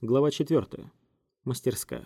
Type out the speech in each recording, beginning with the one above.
Глава 4. Мастерская.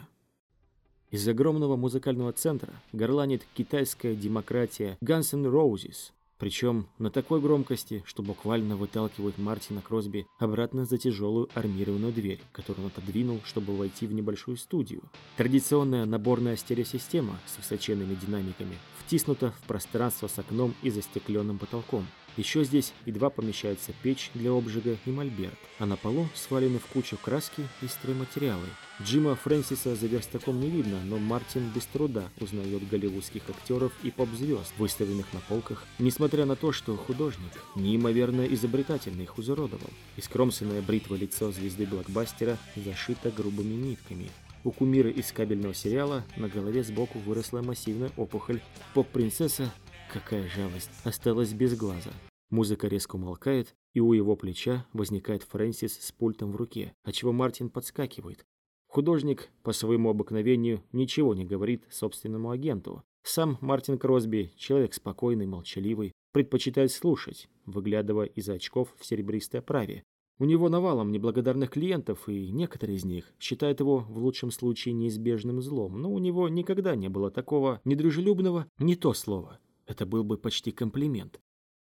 Из огромного музыкального центра горланит китайская демократия Guns N' Roses, причем на такой громкости, что буквально выталкивает Мартина Кросби обратно за тяжелую армированную дверь, которую он отодвинул, чтобы войти в небольшую студию. Традиционная наборная стереосистема с высоченными динамиками втиснута в пространство с окном и застекленным потолком. Еще здесь едва помещается печь для обжига и мольберт, а на полу свалены в кучу краски и стройматериалы. Джима Фрэнсиса за верстаком не видно, но Мартин без труда узнает голливудских актеров и поп-звезд, выставленных на полках, несмотря на то, что художник неимоверно изобретательно их изуродовал. Искромсанное бритва лицо звезды блокбастера зашито грубыми нитками. У кумира из кабельного сериала на голове сбоку выросла массивная опухоль. Поп-принцесса Какая жалость, осталась без глаза. Музыка резко умолкает, и у его плеча возникает Фрэнсис с пультом в руке, отчего Мартин подскакивает. Художник, по своему обыкновению, ничего не говорит собственному агенту. Сам Мартин Кросби, человек спокойный, молчаливый, предпочитает слушать, выглядывая из очков в серебристой оправе. У него навалом неблагодарных клиентов, и некоторые из них считают его в лучшем случае неизбежным злом, но у него никогда не было такого недружелюбного, не то слово, это был бы почти комплимент.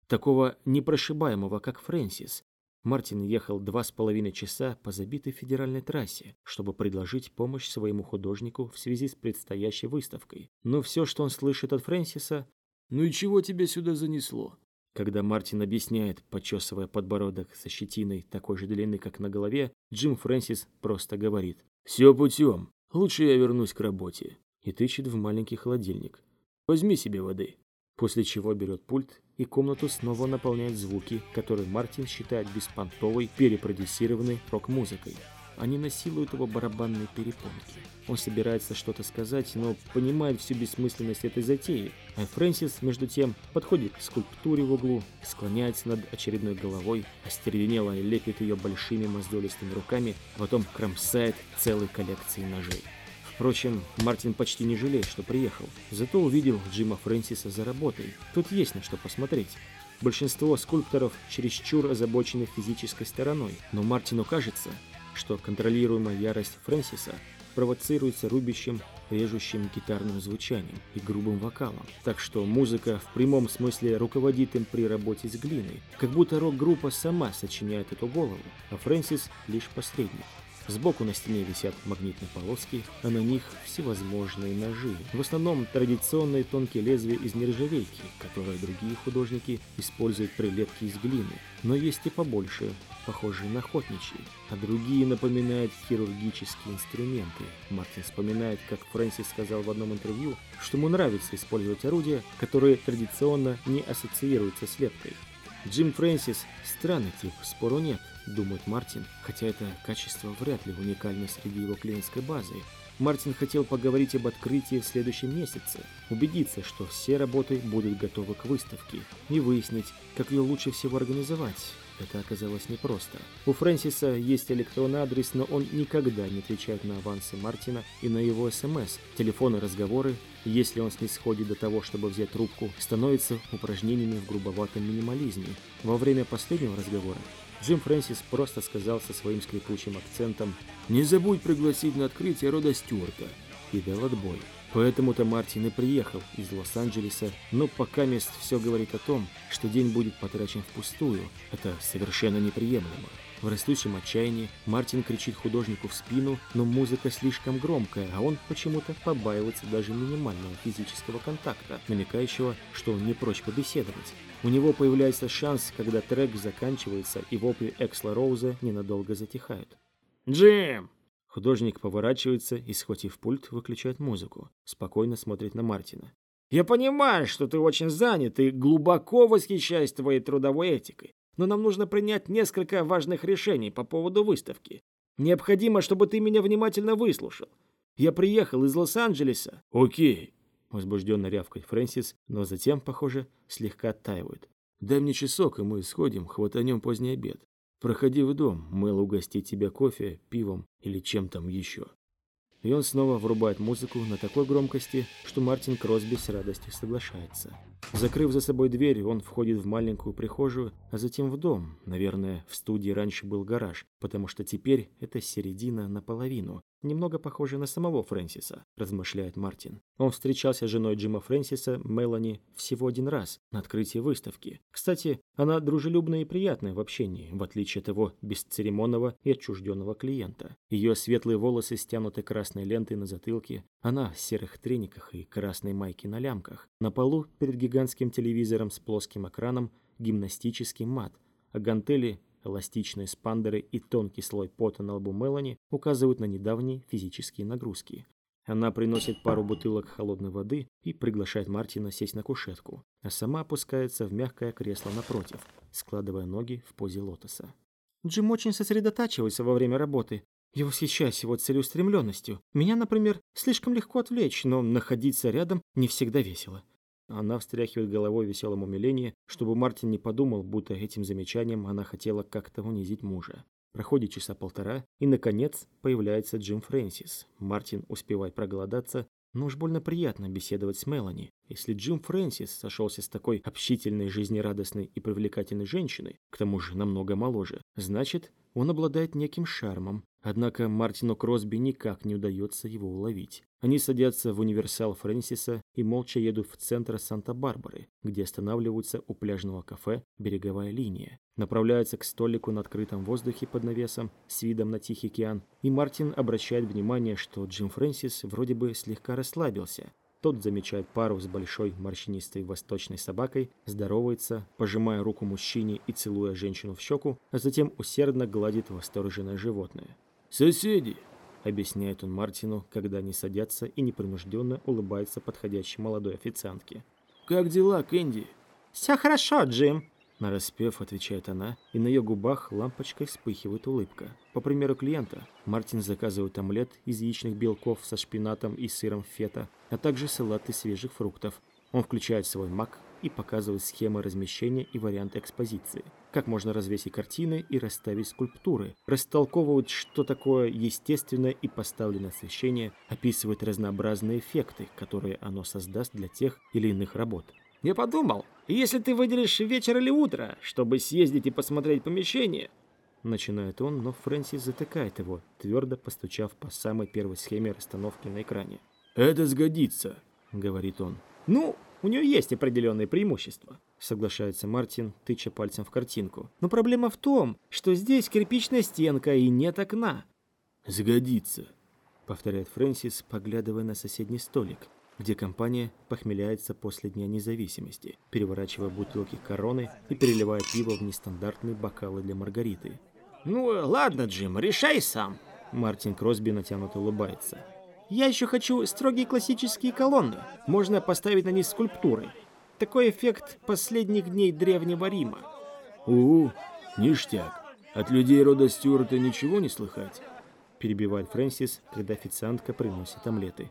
Такого непрошибаемого, как Фрэнсис. Мартин ехал два с половиной часа по забитой федеральной трассе, чтобы предложить помощь своему художнику в связи с предстоящей выставкой. Но все, что он слышит от Фрэнсиса, «Ну и чего тебя сюда занесло?» Когда Мартин объясняет, почесывая подбородок со щетиной такой же длины, как на голове, Джим Фрэнсис просто говорит «Все путем. Лучше я вернусь к работе». И тычет в маленький холодильник. «Возьми себе воды» после чего берет пульт и комнату снова наполняет звуки, которые Мартин считает беспонтовой, перепродюсированной рок-музыкой. Они насилуют его барабанные перепонки. Он собирается что-то сказать, но понимает всю бессмысленность этой затеи. А Фрэнсис, между тем, подходит к скульптуре в углу, склоняется над очередной головой, остервенело лепит ее большими мозолистыми руками, а потом кромсает целой коллекцией ножей. Впрочем, Мартин почти не жалеет, что приехал. Зато увидел Джима Фрэнсиса за работой. Тут есть на что посмотреть. Большинство скульпторов чересчур озабочены физической стороной, но Мартину кажется, что контролируемая ярость Фрэнсиса провоцируется рубящим, режущим гитарным звучанием и грубым вокалом. Так что музыка в прямом смысле руководит им при работе с глиной, как будто рок-группа сама сочиняет эту голову, а Фрэнсис лишь посредник. Сбоку на стене висят магнитные полоски, а на них всевозможные ножи. В основном традиционные тонкие лезвия из нержавейки, которые другие художники используют при лепке из глины. Но есть и побольше, похожие на охотничьи, а другие напоминают хирургические инструменты. Мартин вспоминает, как Фрэнсис сказал в одном интервью, что ему нравится использовать орудия, которые традиционно не ассоциируются с лепкой. Джим Фрэнсис – странный тип, спору нет, думает Мартин, хотя это качество вряд ли уникально среди его клиентской базы. Мартин хотел поговорить об открытии в следующем месяце, убедиться, что все работы будут готовы к выставке, и выяснить, как ее лучше всего организовать. Это оказалось непросто. У Фрэнсиса есть электронный адрес, но он никогда не отвечает на авансы Мартина и на его СМС. Телефоны, разговоры, если он снисходит до того, чтобы взять трубку, становятся упражнениями в грубоватом минимализме. Во время последнего разговора Джим Фрэнсис просто сказал со своим скрипучим акцентом «Не забудь пригласить на открытие рода Стюарта» и дал отбой. Поэтому-то Мартин и приехал из Лос-Анджелеса, но пока мест все говорит о том, что день будет потрачен впустую. Это совершенно неприемлемо. В растущем отчаянии Мартин кричит художнику в спину, но музыка слишком громкая, а он почему-то побаивается даже минимального физического контакта, намекающего, что он не прочь побеседовать. У него появляется шанс, когда трек заканчивается и вопли Эксла Роуза ненадолго затихают. «Джим!» Художник поворачивается и, схватив пульт, выключает музыку. Спокойно смотрит на Мартина. «Я понимаю, что ты очень занят и глубоко восхищаюсь твоей трудовой этикой, но нам нужно принять несколько важных решений по поводу выставки. Необходимо, чтобы ты меня внимательно выслушал. Я приехал из Лос-Анджелеса». «Окей», — возбужденно рявкает Фрэнсис, но затем, похоже, слегка оттаивает. «Дай мне часок, и мы сходим, хватанем поздний обед. Проходи в дом, Мэл угостит тебя кофе, пивом или чем там еще. И он снова врубает музыку на такой громкости, что Мартин Кросби с радостью соглашается. Закрыв за собой дверь, он входит в маленькую прихожую, а затем в дом. Наверное, в студии раньше был гараж, потому что теперь это середина наполовину. Немного похоже на самого Фрэнсиса, размышляет Мартин. Он встречался с женой Джима Фрэнсиса, Мелани, всего один раз, на открытии выставки. Кстати, она дружелюбная и приятная в общении, в отличие от того бесцеремонного и отчужденного клиента. Ее светлые волосы стянуты красной лентой на затылке, она в серых трениках и красной майке на лямках. На полу перед гигантским телевизором с плоским экраном гимнастический мат, а гантели Эластичные спандеры и тонкий слой пота на лбу Мелани указывают на недавние физические нагрузки. Она приносит пару бутылок холодной воды и приглашает Мартина сесть на кушетку, а сама опускается в мягкое кресло напротив, складывая ноги в позе лотоса. Джим очень сосредотачивается во время работы. Я восхищаюсь его целеустремленностью. Меня, например, слишком легко отвлечь, но находиться рядом не всегда весело. Она встряхивает головой в веселом умилении, чтобы Мартин не подумал, будто этим замечанием она хотела как-то унизить мужа. Проходит часа полтора, и, наконец, появляется Джим Фрэнсис. Мартин успевает проголодаться, но уж больно приятно беседовать с Мелани. Если Джим Фрэнсис сошелся с такой общительной, жизнерадостной и привлекательной женщиной, к тому же намного моложе, значит, он обладает неким шармом. Однако Мартину Кросби никак не удается его уловить. Они садятся в универсал Фрэнсиса и молча едут в центр Санта-Барбары, где останавливаются у пляжного кафе «Береговая линия». Направляются к столику на открытом воздухе под навесом с видом на Тихий океан, и Мартин обращает внимание, что Джим Фрэнсис вроде бы слегка расслабился. Тот замечает пару с большой морщинистой восточной собакой, здоровается, пожимая руку мужчине и целуя женщину в щеку, а затем усердно гладит восторженное животное. «Соседи!» объясняет он Мартину, когда они садятся и непринужденно улыбается подходящей молодой официантке. «Как дела, Кэнди?» «Все хорошо, Джим», Нараспев, отвечает она, и на ее губах лампочкой вспыхивает улыбка. По примеру клиента, Мартин заказывает омлет из яичных белков со шпинатом и сыром фета, а также салат из свежих фруктов. Он включает свой Mac и показывает схемы размещения и варианты экспозиции. Как можно развесить картины и расставить скульптуры. Растолковывает, что такое естественное и поставленное освещение, описывает разнообразные эффекты, которые оно создаст для тех или иных работ. Я подумал, если ты выделишь вечер или утро, чтобы съездить и посмотреть помещение... Начинает он, но Фрэнсис затыкает его, твердо постучав по самой первой схеме расстановки на экране. «Это сгодится», — говорит он. «Ну, у нее есть определенные преимущества», — соглашается Мартин, тыча пальцем в картинку. «Но проблема в том, что здесь кирпичная стенка и нет окна». «Сгодится», — повторяет Фрэнсис, поглядывая на соседний столик где компания похмеляется после Дня независимости, переворачивая бутылки короны и переливая пиво в нестандартные бокалы для Маргариты. «Ну, ладно, Джим, решай сам!» Мартин Кросби натянуто улыбается. «Я еще хочу строгие классические колонны. Можно поставить на них скульптуры. Такой эффект последних дней Древнего Рима». «У, ништяк. От людей рода Стюарта ничего не слыхать?» Перебивает Фрэнсис, когда официантка приносит омлеты.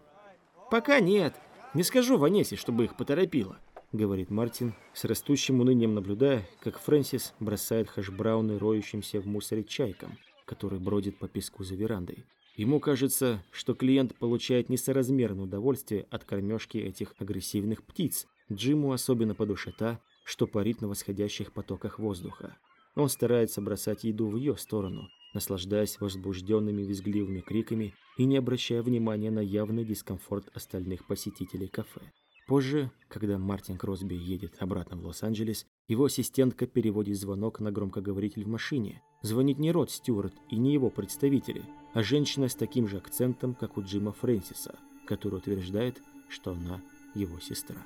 «Пока нет. Не скажу Ванессе, чтобы их поторопило», — говорит Мартин, с растущим унынием наблюдая, как Фрэнсис бросает хэшбрауны роющимся в мусоре чайкам, который бродит по песку за верандой. Ему кажется, что клиент получает несоразмерное удовольствие от кормежки этих агрессивных птиц. Джиму особенно по душе та, что парит на восходящих потоках воздуха. Он старается бросать еду в ее сторону, наслаждаясь возбужденными визгливыми криками и не обращая внимания на явный дискомфорт остальных посетителей кафе. Позже, когда Мартин Кросби едет обратно в Лос-Анджелес, его ассистентка переводит звонок на громкоговоритель в машине. Звонит не Род Стюарт и не его представители, а женщина с таким же акцентом, как у Джима Фрэнсиса, который утверждает, что она его сестра.